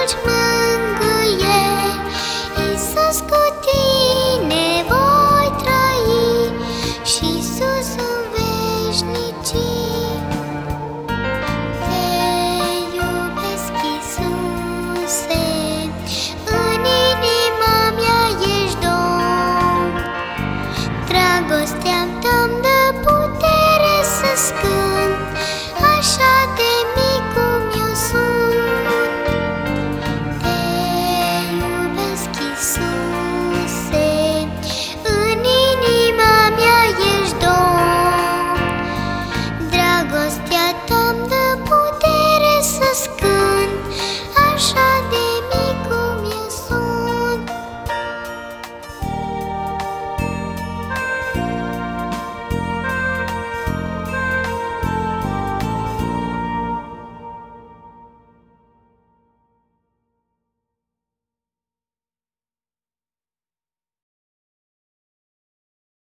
much more.